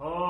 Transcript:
Oh.